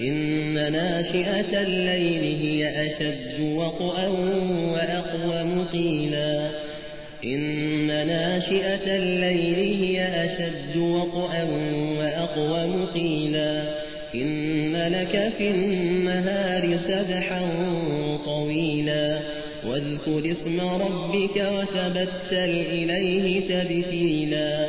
إن ناشئة الليل هي أشد وقأا وأقوم قيلا. إن ناشئة الليل هي أشد وقأا وأقوم قيلا. إن لك في النهار سبحا طويلا. واذكر اسم ربك وتبتل إليه تبتيلا.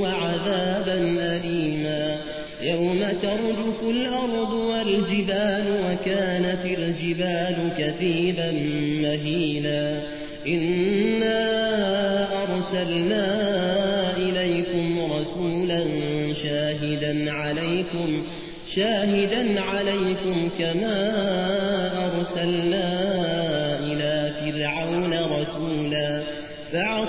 وعذابا أليما. يوم ترجف الأرض والجبال وكانت الجبال كثيبا مهيلا. إنا أرسلنا إليكم رسولا شاهدا عليكم شاهدا عليكم كما أرسلنا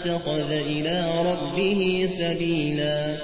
اتخذ إلى ربه سبيلا.